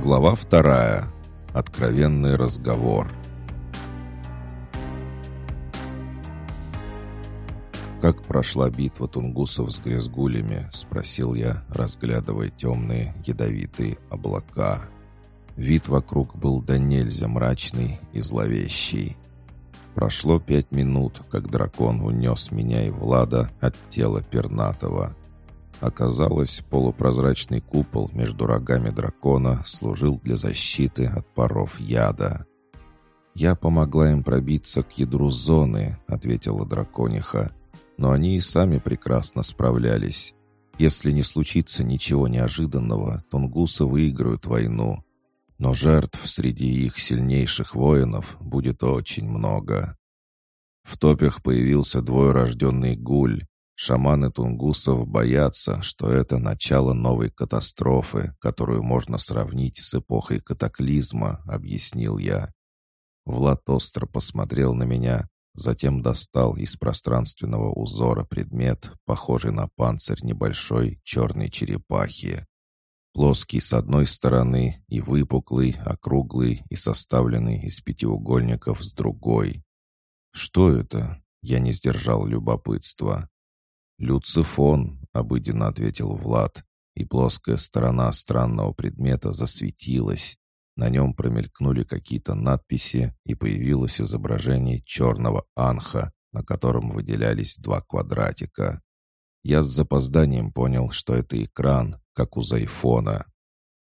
Глава вторая. Откровенный разговор. «Как прошла битва тунгусов с грязгулями?» — спросил я, разглядывая темные ядовитые облака. Вид вокруг был до нельзя мрачный и зловещий. Прошло пять минут, как дракон унес меня и Влада от тела пернатого. Оказалось, полупрозрачный купол между рогами дракона служил для защиты от паров яда. «Я помогла им пробиться к ядру зоны», — ответила дракониха. «Но они и сами прекрасно справлялись. Если не случится ничего неожиданного, тунгусы выиграют войну. Но жертв среди их сильнейших воинов будет очень много». В топях появился двоерожденный гуль, Шаманы тунгусов боятся, что это начало новой катастрофы, которую можно сравнить с эпохой катаклизма, объяснил я. Влад остро посмотрел на меня, затем достал из пространственного узора предмет, похожий на панцирь небольшой черной черепахи. Плоский с одной стороны и выпуклый, округлый и составленный из пятиугольников с другой. «Что это?» — я не сдержал любопытства. «Люцифон», — обыденно ответил Влад, и плоская сторона странного предмета засветилась. На нем промелькнули какие-то надписи, и появилось изображение черного анха, на котором выделялись два квадратика. Я с запозданием понял, что это экран, как у зайфона.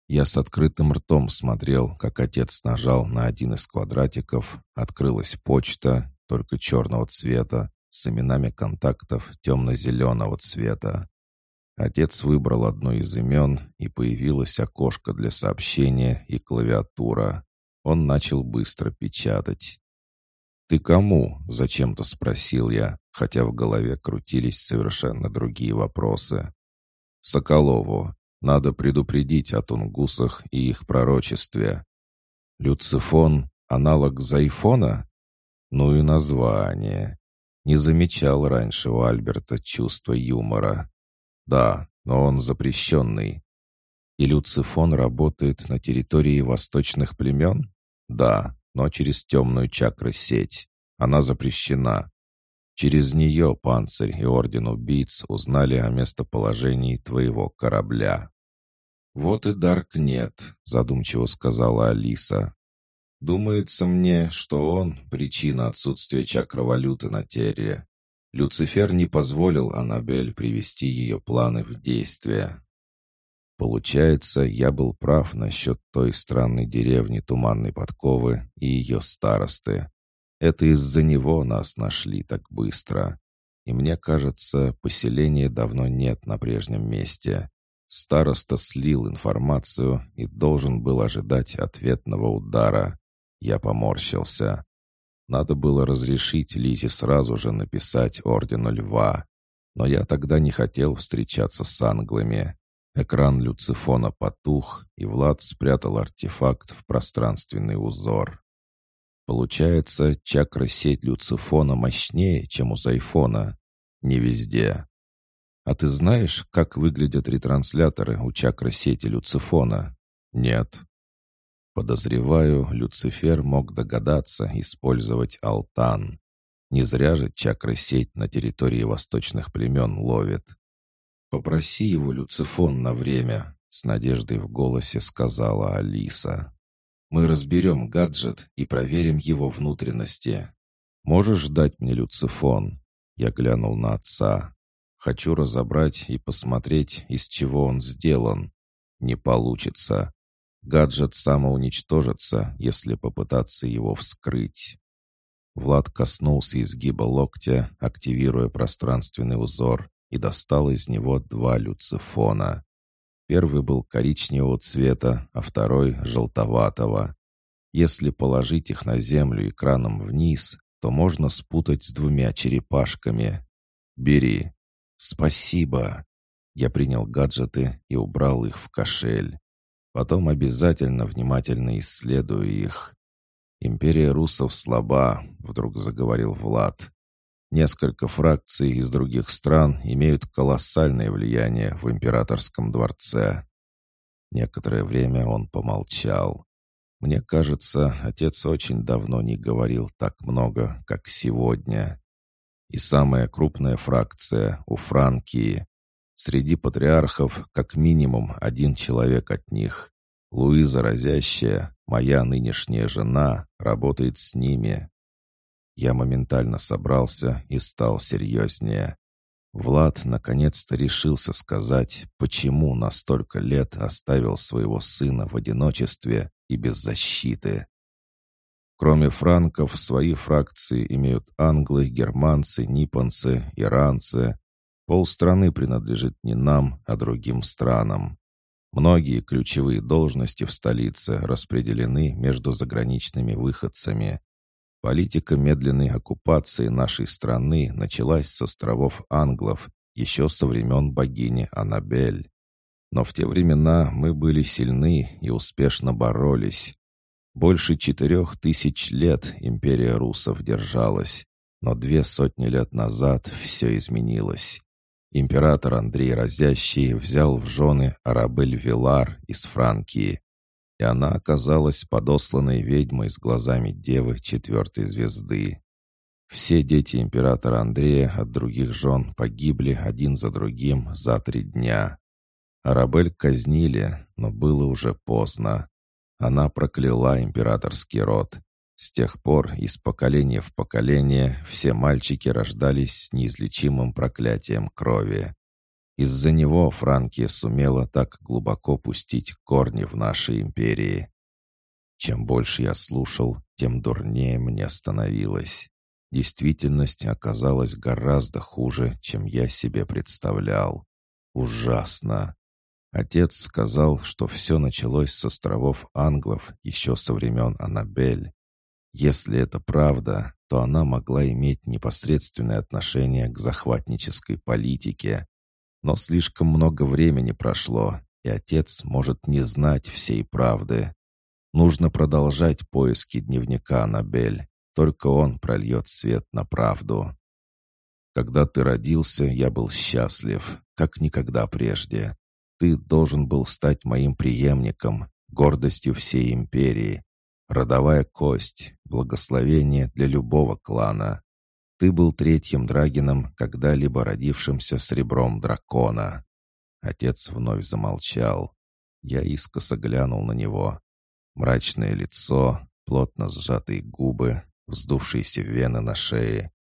Я с открытым ртом смотрел, как отец нажал на один из квадратиков, открылась почта, только черного цвета, с именами контактов темно-зеленого цвета. Отец выбрал одно из имен, и появилось окошко для сообщения и клавиатура. Он начал быстро печатать. «Ты кому?» — зачем-то спросил я, хотя в голове крутились совершенно другие вопросы. «Соколову. Надо предупредить о тунгусах и их пророчестве. Люцифон — аналог Зайфона? Ну и название. Не замечал раньше у Альберта чувства юмора. Да, но он запрещенный. И Люцифон работает на территории восточных племен? Да, но через темную чакры-сеть. Она запрещена. Через нее панцирь и Орден Убийц узнали о местоположении твоего корабля. «Вот и Дарк нет», — задумчиво сказала Алиса. Думается мне, что он — причина отсутствия чакровалюты на Терре. Люцифер не позволил Аннабель привести ее планы в действие. Получается, я был прав насчет той странной деревни Туманной Подковы и ее старосты. Это из-за него нас нашли так быстро. И мне кажется, поселения давно нет на прежнем месте. Староста слил информацию и должен был ожидать ответного удара. Я поморщился. Надо было разрешить Лизе сразу же написать Ордену Льва. Но я тогда не хотел встречаться с англами. Экран люцифона потух, и Влад спрятал артефакт в пространственный узор. Получается, чакра-сеть люцифона мощнее, чем у зайфона. Не везде. А ты знаешь, как выглядят ретрансляторы у чакры-сети люцифона? Нет. Подозреваю, Люцифер мог догадаться использовать алтан. Не зря же чакры-сеть на территории восточных племен ловит. «Попроси его, Люцифон, на время», — с надеждой в голосе сказала Алиса. «Мы разберем гаджет и проверим его внутренности. Можешь дать мне Люцифон?» Я глянул на отца. «Хочу разобрать и посмотреть, из чего он сделан. Не получится. Гаджет самоуничтожится, если попытаться его вскрыть. Влад коснулся изгиба локтя, активируя пространственный узор, и достал из него два люцифона. Первый был коричневого цвета, а второй — желтоватого. Если положить их на землю экраном вниз, то можно спутать с двумя черепашками. «Бери». «Спасибо». Я принял гаджеты и убрал их в кошель. Потом обязательно внимательно исследую их. «Империя русов слаба», — вдруг заговорил Влад. «Несколько фракций из других стран имеют колоссальное влияние в императорском дворце». Некоторое время он помолчал. Мне кажется, отец очень давно не говорил так много, как сегодня. И самая крупная фракция у Франкии. Среди патриархов как минимум один человек от них. Луиза Разящая, моя нынешняя жена, работает с ними. Я моментально собрался и стал серьезнее. Влад наконец-то решился сказать, почему на столько лет оставил своего сына в одиночестве и без защиты. Кроме франков, свои фракции имеют англы, германцы, ниппонцы, иранцы. Полстраны принадлежит не нам, а другим странам. Многие ключевые должности в столице распределены между заграничными выходцами. Политика медленной оккупации нашей страны началась с островов Англов еще со времен богини Аннабель. Но в те времена мы были сильны и успешно боролись. Больше четырех тысяч лет империя русов держалась, но две сотни лет назад все изменилось. Император Андрей Разящий взял в жены Арабель Вилар из Франкии, и она оказалась подосланной ведьмой с глазами девы четвертой звезды. Все дети императора Андрея от других жен погибли один за другим за три дня. Арабель казнили, но было уже поздно. Она прокляла императорский род. С тех пор из поколения в поколение все мальчики рождались с неизлечимым проклятием крови. Из-за него Франкия сумела так глубоко пустить корни в нашей империи. Чем больше я слушал, тем дурнее мне становилось. Действительность оказалась гораздо хуже, чем я себе представлял. Ужасно. Отец сказал, что все началось с островов Англов еще со времен Аннабель. Если это правда, то она могла иметь непосредственное отношение к захватнической политике, но слишком много времени прошло, и отец может не знать всей правды. Нужно продолжать поиски дневника Аннабель. Только он прольет свет на правду. Когда ты родился, я был счастлив, как никогда прежде. Ты должен был стать моим преемником, гордостью всей империи. Родовая кость, благословение для любого клана. Ты был третьим драгином, когда-либо родившимся с ребром дракона». Отец вновь замолчал. Я искоса глянул на него. Мрачное лицо, плотно сжатые губы, вздувшиеся вены на шее.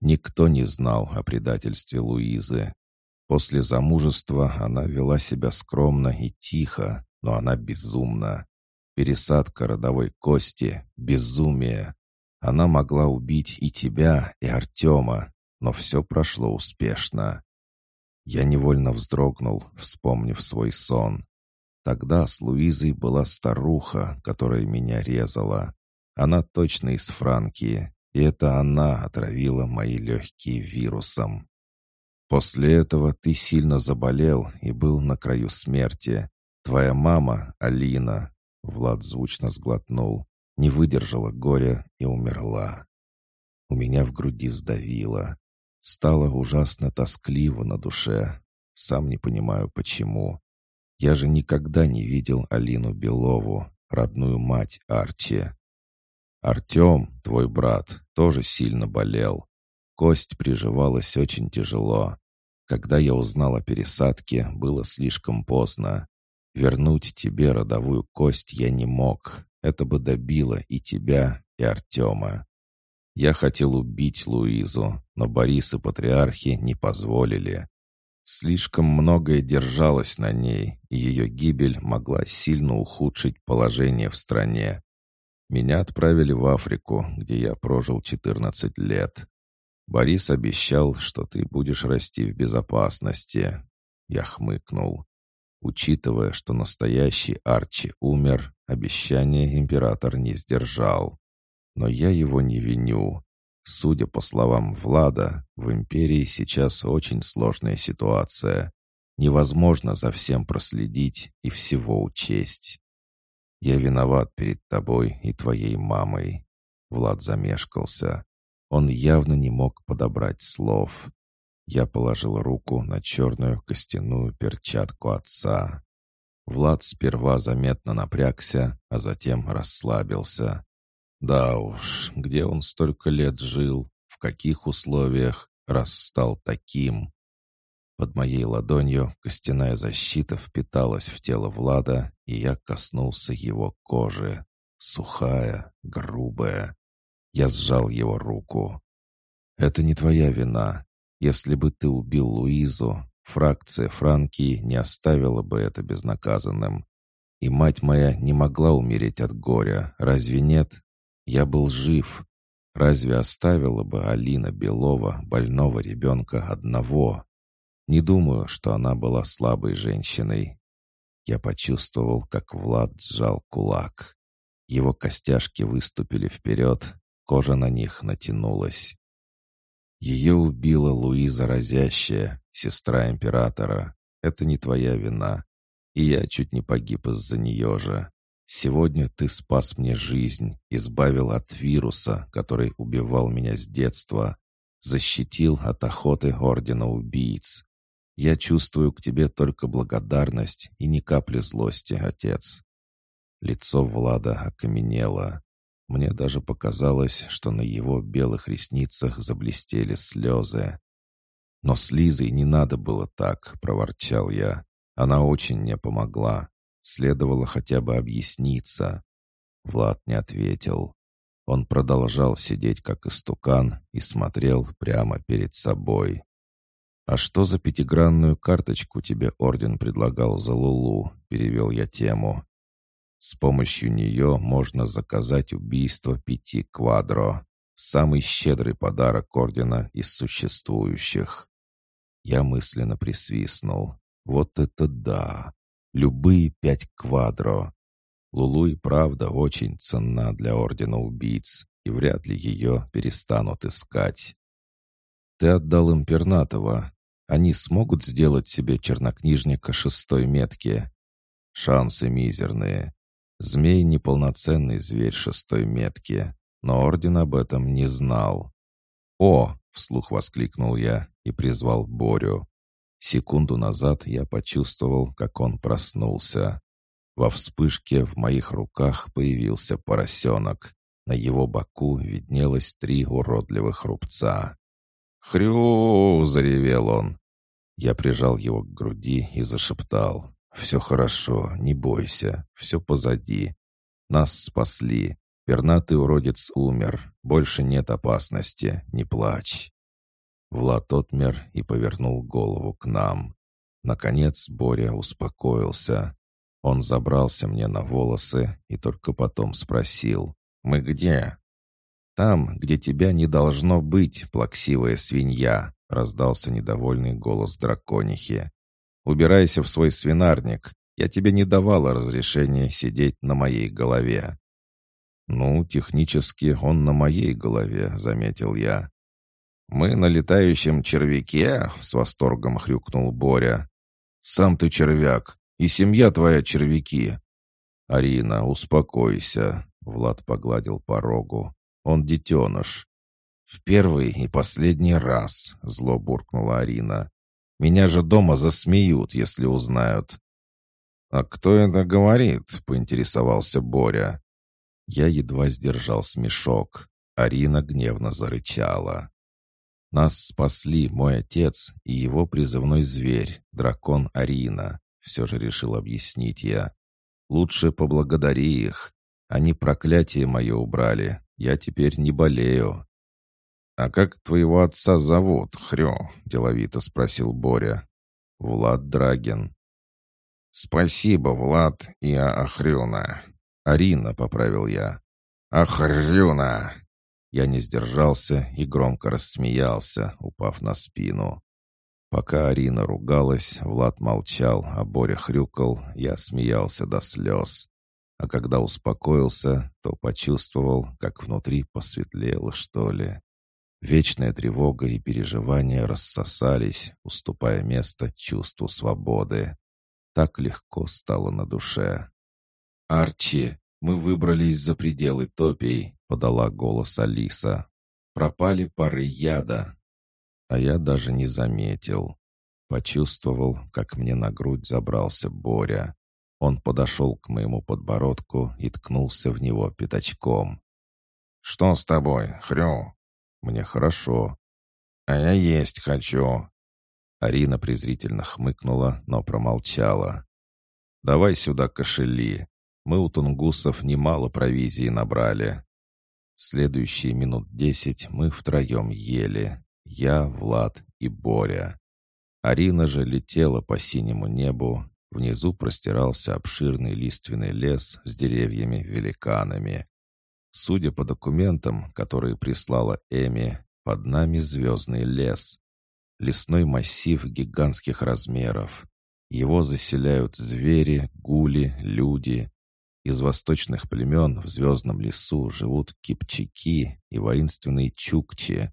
Никто не знал о предательстве Луизы. После замужества она вела себя скромно и тихо, но она безумна. Пересадка родовой кости — безумие. Она могла убить и тебя, и Артема, но все прошло успешно. Я невольно вздрогнул, вспомнив свой сон. Тогда с Луизой была старуха, которая меня резала. Она точно из Франкии, и это она отравила мои легкие вирусом. После этого ты сильно заболел и был на краю смерти. Твоя мама, Алина, Влад звучно сглотнул, не выдержала горя и умерла. У меня в груди сдавило. Стало ужасно тоскливо на душе. Сам не понимаю, почему. Я же никогда не видел Алину Белову, родную мать Арчи. Артем, твой брат, тоже сильно болел. Кость приживалась очень тяжело. Когда я узнал о пересадке, было слишком поздно. Вернуть тебе родовую кость я не мог. Это бы добило и тебя, и Артема. Я хотел убить Луизу, но Борис и патриархи не позволили. Слишком многое держалось на ней, и ее гибель могла сильно ухудшить положение в стране. Меня отправили в Африку, где я прожил 14 лет. Борис обещал, что ты будешь расти в безопасности. Я хмыкнул. Учитывая, что настоящий Арчи умер, обещание император не сдержал. Но я его не виню. Судя по словам Влада, в империи сейчас очень сложная ситуация. Невозможно за всем проследить и всего учесть. Я виноват перед тобой и твоей мамой. Влад замешкался. Он явно не мог подобрать слов. Я положил руку на черную костяную перчатку отца. Влад сперва заметно напрягся, а затем расслабился. Да уж, где он столько лет жил, в каких условиях, раз стал таким. Под моей ладонью костяная защита впиталась в тело Влада, и я коснулся его кожи. Сухая, грубая. Я сжал его руку. «Это не твоя вина. Если бы ты убил Луизу, фракция Франки не оставила бы это безнаказанным. И мать моя не могла умереть от горя, разве нет? Я был жив. Разве оставила бы Алина Белова больного ребенка одного? Не думаю, что она была слабой женщиной. Я почувствовал, как Влад сжал кулак. Его костяшки выступили вперед, кожа на них натянулась. Ее убила Луиза Разящая, сестра императора. Это не твоя вина. И я чуть не погиб из-за нее же. Сегодня ты спас мне жизнь, избавил от вируса, который убивал меня с детства, защитил от охоты Ордена Убийц. Я чувствую к тебе только благодарность и ни капли злости, отец». Лицо Влада окаменело. Мне даже показалось, что на его белых ресницах заблестели слезы. «Но с Лизой не надо было так», — проворчал я. «Она очень мне помогла. Следовало хотя бы объясниться». Влад не ответил. Он продолжал сидеть как истукан и смотрел прямо перед собой. «А что за пятигранную карточку тебе орден предлагал за Лулу?» — перевел я тему. «С помощью нее можно заказать убийство пяти квадро. Самый щедрый подарок ордена из существующих». Я мысленно присвистнул. «Вот это да! Любые пять квадро!» Лулу и правда очень ценна для Ордена Убийц, и вряд ли ее перестанут искать. «Ты отдал им Пернатова. Они смогут сделать себе чернокнижника шестой метки?» «Шансы мизерные. Змей — неполноценный зверь шестой метки, но Орден об этом не знал». «О!» — вслух воскликнул я и призвал Борю. Секунду назад я почувствовал, как он проснулся. Во вспышке в моих руках появился поросенок. На его боку виднелось три уродливых рубца. «Хрю!» — заревел он. Я прижал его к груди и зашептал. «Все хорошо, не бойся, все позади. Нас спасли. Пернатый уродец умер. Больше нет опасности. Не плачь». Влад отмер и повернул голову к нам. Наконец Боря успокоился. Он забрался мне на волосы и только потом спросил «Мы где?» «Там, где тебя не должно быть, плаксивая свинья», — раздался недовольный голос драконихи. «Убирайся в свой свинарник. Я тебе не давала разрешения сидеть на моей голове». «Ну, технически он на моей голове», — заметил я. «Мы на летающем червяке?» — с восторгом хрюкнул Боря. «Сам ты червяк, и семья твоя червяки». «Арина, успокойся», — Влад погладил порогу. Он детеныш». «В первый и последний раз», — зло буркнула Арина. «Меня же дома засмеют, если узнают». «А кто это говорит?» — поинтересовался Боря. Я едва сдержал смешок. Арина гневно зарычала. «Нас спасли мой отец и его призывной зверь, дракон Арина», — все же решил объяснить я. «Лучше поблагодари их. Они проклятие мое убрали, я теперь не болею». «А как твоего отца зовут, Хрю?» — деловито спросил Боря. «Влад Драгин». «Спасибо, Влад и Ахрюна». «Арина», — поправил я. «Ахрюна!» Я не сдержался и громко рассмеялся, упав на спину. Пока Арина ругалась, Влад молчал, а Боря хрюкал, я смеялся до слез. А когда успокоился, то почувствовал, как внутри посветлело, что ли. Вечная тревога и переживания рассосались, уступая место чувству свободы. Так легко стало на душе. «Арчи, мы выбрались за пределы топий», — подала голос Алиса. «Пропали пары яда». А я даже не заметил. Почувствовал, как мне на грудь забрался Боря. Он подошел к моему подбородку и ткнулся в него пятачком. «Что с тобой, Хрю?» «Мне хорошо». «А я есть хочу». Арина презрительно хмыкнула, но промолчала. «Давай сюда кошели. Мы у тунгусов немало провизии набрали». Следующие минут десять мы втроем ели. Я, Влад и Боря. Арина же летела по синему небу. Внизу простирался обширный лиственный лес с деревьями-великанами. Судя по документам, которые прислала Эми, под нами звездный лес. Лесной массив гигантских размеров. Его заселяют звери, гули, люди. Из восточных племен в звездном лесу живут кипчаки и воинственные чукчи.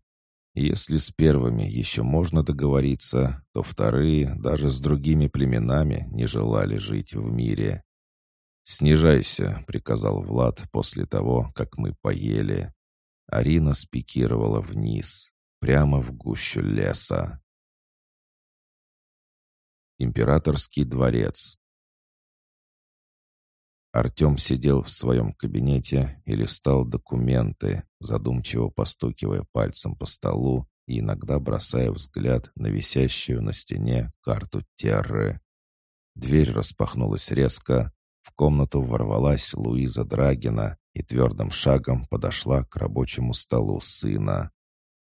если с первыми еще можно договориться, то вторые даже с другими племенами не желали жить в мире. «Снижайся», — приказал Влад после того, как мы поели. Арина спикировала вниз, прямо в гущу леса. Императорский дворец. Артем сидел в своем кабинете и листал документы, задумчиво постукивая пальцем по столу и иногда бросая взгляд на висящую на стене карту Терры. Дверь распахнулась резко, в комнату ворвалась Луиза Драгина и твердым шагом подошла к рабочему столу сына.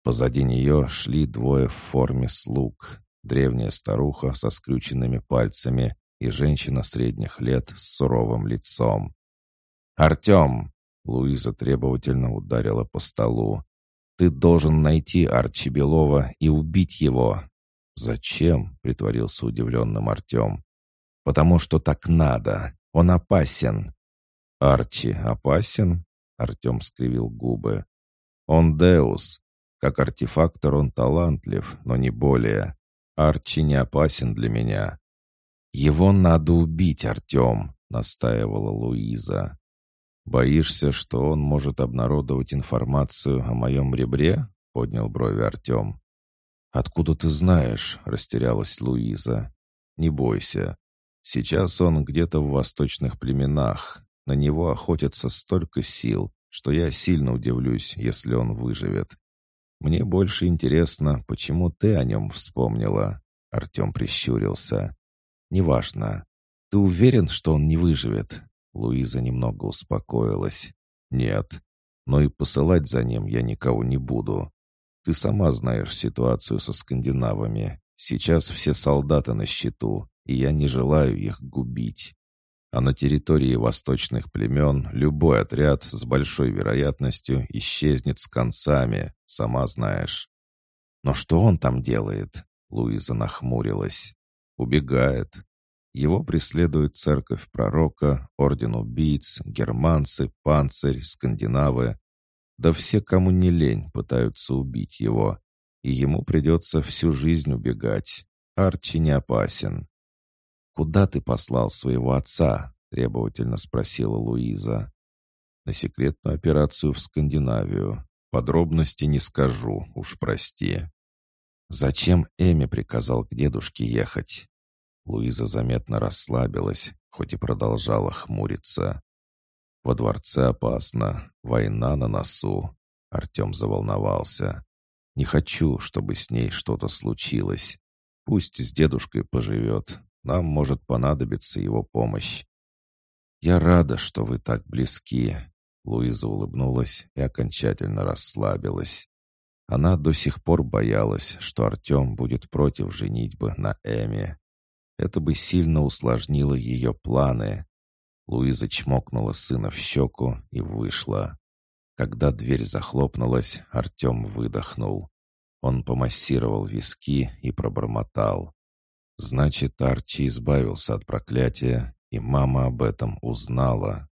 Позади нее шли двое в форме слуг. Древняя старуха со скрюченными пальцами и женщина средних лет с суровым лицом. «Артем!» — Луиза требовательно ударила по столу. «Ты должен найти Арчи Белова и убить его!» «Зачем?» — притворился удивленным Артем. «Потому что так надо. Он опасен». «Арчи опасен?» — Артем скривил губы. «Он Деус. Как артефактор он талантлив, но не более. Арчи не опасен для меня». «Его надо убить, Артем», — настаивала Луиза. «Боишься, что он может обнародовать информацию о моем ребре?» — поднял брови Артем. «Откуда ты знаешь?» — растерялась Луиза. «Не бойся. Сейчас он где-то в восточных племенах. На него охотятся столько сил, что я сильно удивлюсь, если он выживет. Мне больше интересно, почему ты о нем вспомнила?» Артем прищурился. «Неважно. Ты уверен, что он не выживет?» Луиза немного успокоилась. «Нет. Но и посылать за ним я никого не буду. Ты сама знаешь ситуацию со скандинавами. Сейчас все солдаты на счету, и я не желаю их губить. А на территории восточных племен любой отряд с большой вероятностью исчезнет с концами, сама знаешь. Но что он там делает? Луиза нахмурилась. Убегает. Его преследует церковь пророка, орден убийц, германцы, панцирь, скандинавы. Да все, кому не лень, пытаются убить его. И ему придется всю жизнь убегать. Арчи не опасен. «Куда ты послал своего отца?» — требовательно спросила Луиза. «На секретную операцию в Скандинавию. Подробности не скажу, уж прости». «Зачем Эми приказал к дедушке ехать?» Луиза заметно расслабилась, хоть и продолжала хмуриться. «Во дворце опасно, война на носу». Артем заволновался. «Не хочу, чтобы с ней что-то случилось. Пусть с дедушкой поживет, нам может понадобиться его помощь. «Я рада, что вы так близки», — Луиза улыбнулась и окончательно расслабилась. Она до сих пор боялась, что Артем будет против женитьбы на Эми. Это бы сильно усложнило ее планы. Луиза чмокнула сына в щеку и вышла. Когда дверь захлопнулась, Артем выдохнул. Он помассировал виски и пробормотал. Значит, Арчи избавился от проклятия, и мама об этом узнала.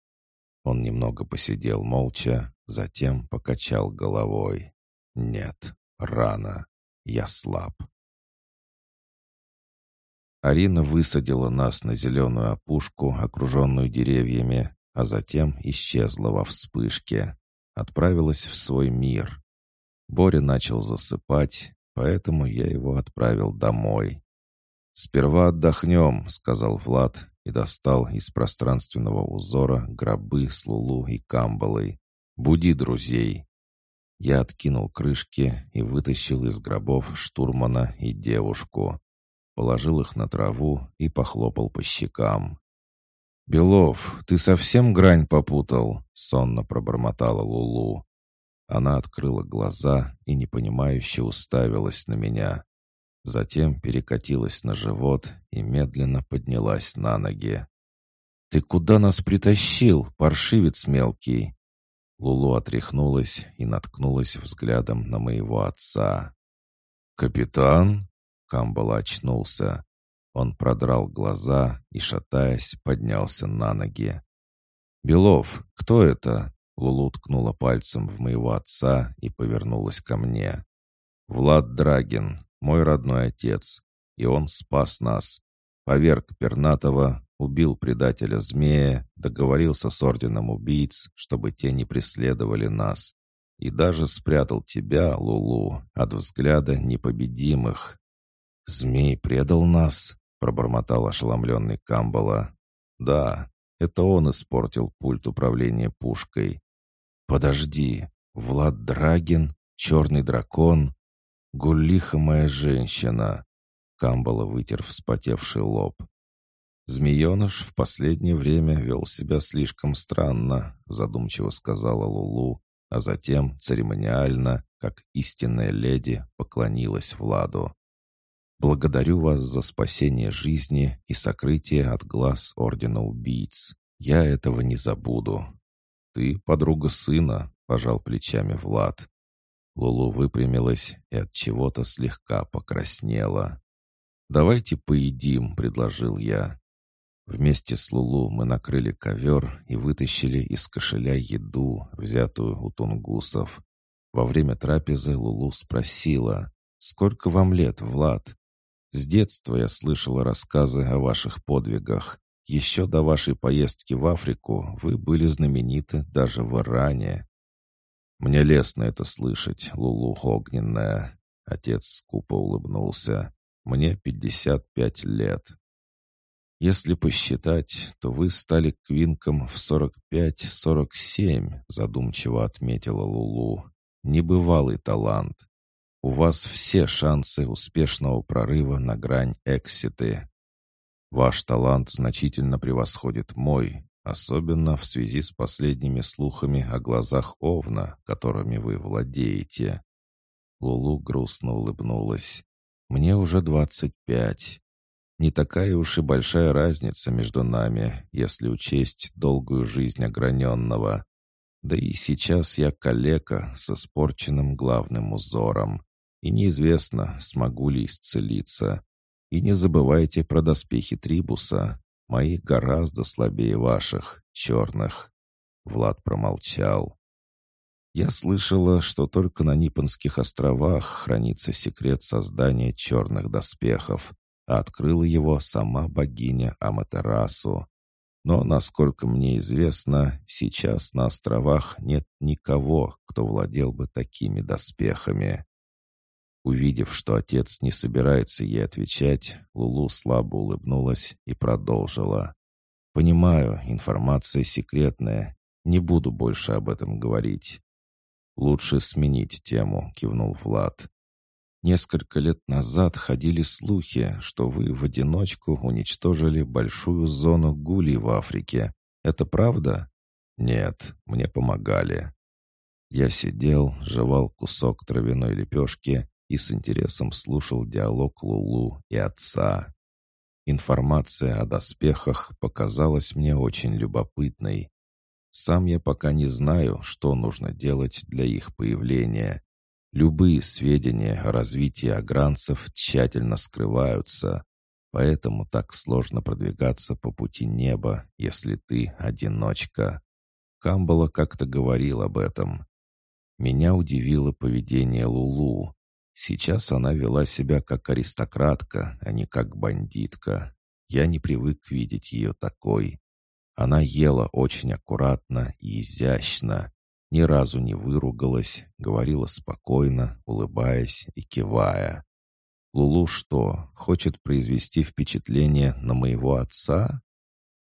Он немного посидел молча, затем покачал головой. «Нет, рано. Я слаб». Арина высадила нас на зеленую опушку, окруженную деревьями, а затем исчезла во вспышке. Отправилась в свой мир. Боря начал засыпать, поэтому я его отправил домой. «Сперва отдохнем», — сказал Влад и достал из пространственного узора гробы с Лулу и Камбалой. «Буди друзей!» Я откинул крышки и вытащил из гробов штурмана и девушку. Положил их на траву и похлопал по щекам. «Белов, ты совсем грань попутал?» — сонно пробормотала Лулу. Она открыла глаза и непонимающе уставилась на меня. Затем перекатилась на живот и медленно поднялась на ноги. «Ты куда нас притащил, паршивец мелкий?» Лулу отряхнулась и наткнулась взглядом на моего отца. «Капитан?» Камбала очнулся. Он продрал глаза и, шатаясь, поднялся на ноги. «Белов, кто это?» Лулу ткнула пальцем в моего отца и повернулась ко мне. «Влад Драгин, мой родной отец, и он спас нас. Поверг Пернатова, убил предателя змея, договорился с орденом убийц, чтобы те не преследовали нас. И даже спрятал тебя, Лулу, от взгляда непобедимых. «Змей предал нас?» — пробормотал ошеломленный Камбала. «Да, это он испортил пульт управления пушкой. Подожди, Влад Драгин, черный дракон, Гулиха моя женщина!» Камбала вытер вспотевший лоб. «Змееныш в последнее время вел себя слишком странно», задумчиво сказала Лулу, а затем церемониально, как истинная леди, поклонилась Владу. «Благодарю вас за спасение жизни и сокрытие от глаз Ордена Убийц. Я этого не забуду». «Ты подруга сына», — пожал плечами Влад. Лулу выпрямилась и от чего-то слегка покраснела. «Давайте поедим», — предложил я. Вместе с Лулу мы накрыли ковер и вытащили из кошеля еду, взятую у тунгусов. Во время трапезы Лулу спросила, «Сколько вам лет, Влад?» «С детства я слышала рассказы о ваших подвигах. Еще до вашей поездки в Африку вы были знамениты даже в Иране. «Мне лестно это слышать, Лулу огненная». Отец скупо улыбнулся. «Мне пятьдесят пять лет». «Если посчитать, то вы стали квинком в сорок пять-сорок семь», задумчиво отметила Лулу. «Небывалый талант. У вас все шансы успешного прорыва на грань экситы. Ваш талант значительно превосходит мой, Особенно в связи с последними слухами о глазах Овна, которыми вы владеете. Лулу грустно улыбнулась. «Мне уже двадцать пять. Не такая уж и большая разница между нами, если учесть долгую жизнь ограненного. Да и сейчас я калека с испорченным главным узором, и неизвестно, смогу ли исцелиться. И не забывайте про доспехи Трибуса. Мои гораздо слабее ваших, черных». Влад промолчал. «Я слышала, что только на Нипонских островах хранится секрет создания черных доспехов, а открыла его сама богиня Аматерасу. Но, насколько мне известно, сейчас на островах нет никого, кто владел бы такими доспехами. Увидев, что отец не собирается ей отвечать, Лулу слабо улыбнулась и продолжила. «Понимаю, информация секретная. Не буду больше об этом говорить». «Лучше сменить тему», — кивнул Влад. «Несколько лет назад ходили слухи, что вы в одиночку уничтожили большую зону гулей в Африке. Это правда?» «Нет, мне помогали». Я сидел, жевал кусок травяной лепешки и с интересом слушал диалог Лулу и отца. Информация о доспехах показалась мне очень любопытной. Сам я пока не знаю, что нужно делать для их появления. Любые сведения о развитии агранцев тщательно скрываются, поэтому так сложно продвигаться по пути неба, если ты одиночка. Камбала как-то говорил об этом. Меня удивило поведение Лулу. Сейчас она вела себя как аристократка, а не как бандитка. Я не привык видеть ее такой. Она ела очень аккуратно и изящно, ни разу не выругалась, говорила спокойно, улыбаясь и кивая. Лулу что, хочет произвести впечатление на моего отца?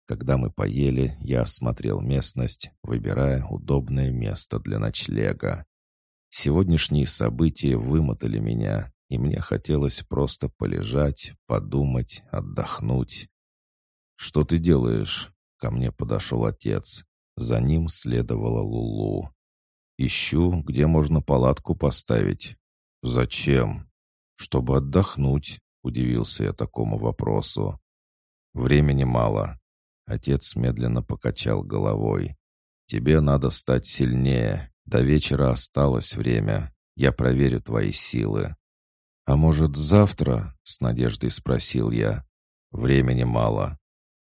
Когда мы поели, я осмотрел местность, выбирая удобное место для ночлега. Сегодняшние события вымотали меня, и мне хотелось просто полежать, подумать, отдохнуть. «Что ты делаешь?» — ко мне подошел отец. За ним следовала Лулу. «Ищу, где можно палатку поставить». «Зачем?» «Чтобы отдохнуть», — удивился я такому вопросу. «Времени мало». Отец медленно покачал головой. «Тебе надо стать сильнее. До вечера осталось время. Я проверю твои силы». «А может, завтра?» — с надеждой спросил я. «Времени мало.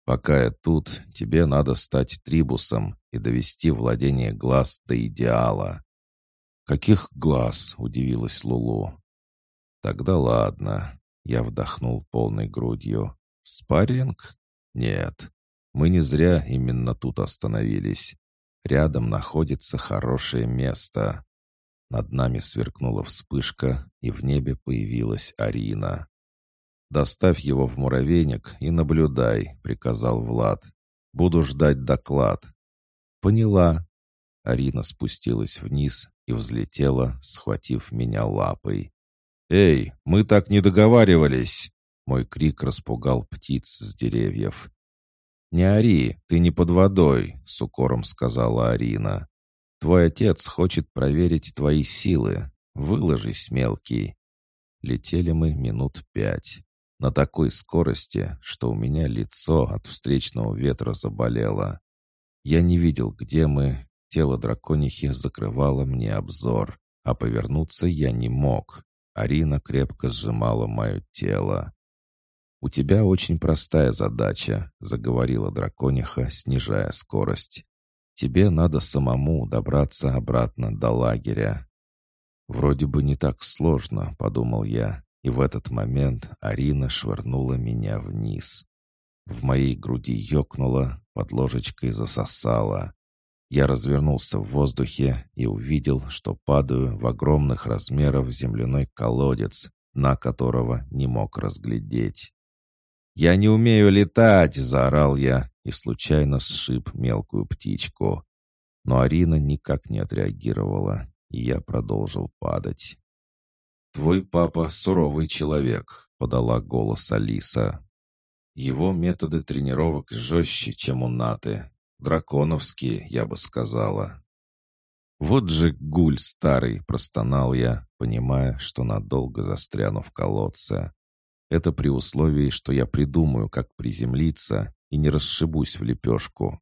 Пока я тут, тебе надо стать трибусом и довести владение глаз до идеала». «Каких глаз?» — удивилась Лулу. «Тогда ладно». Я вдохнул полной грудью. «Спарринг? Нет. Мы не зря именно тут остановились. Рядом находится хорошее место». Над нами сверкнула вспышка, и в небе появилась Арина. «Доставь его в муравейник и наблюдай», — приказал Влад. «Буду ждать доклад». «Поняла». Арина спустилась вниз и взлетела, схватив меня лапой. «Эй, мы так не договаривались!» Мой крик распугал птиц с деревьев. «Не ори, ты не под водой», — с укором сказала Арина. «Твой отец хочет проверить твои силы. Выложись, мелкий». Летели мы минут пять на такой скорости, что у меня лицо от встречного ветра заболело. Я не видел, где мы, тело драконихи закрывало мне обзор, а повернуться я не мог. Арина крепко сжимала мое тело. «У тебя очень простая задача», — заговорила дракониха, снижая скорость. «Тебе надо самому добраться обратно до лагеря». «Вроде бы не так сложно», — подумал я, и в этот момент Арина швырнула меня вниз. В моей груди ёкнуло, под ложечкой засосало. Я развернулся в воздухе и увидел, что падаю в огромных размеров земляной колодец, на которого не мог разглядеть. «Я не умею летать!» — заорал я и случайно сшиб мелкую птичку. Но Арина никак не отреагировала, и я продолжил падать. «Твой папа суровый человек», — подала голос Алиса. «Его методы тренировок жестче, чем у Наты. Драконовские, я бы сказала». «Вот же гуль старый!» — простонал я, понимая, что надолго застряну в колодце. Это при условии, что я придумаю, как приземлиться и не расшибусь в лепешку.